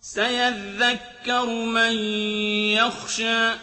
سَيَذَّكَّرُ مَن يَخْشَىٰ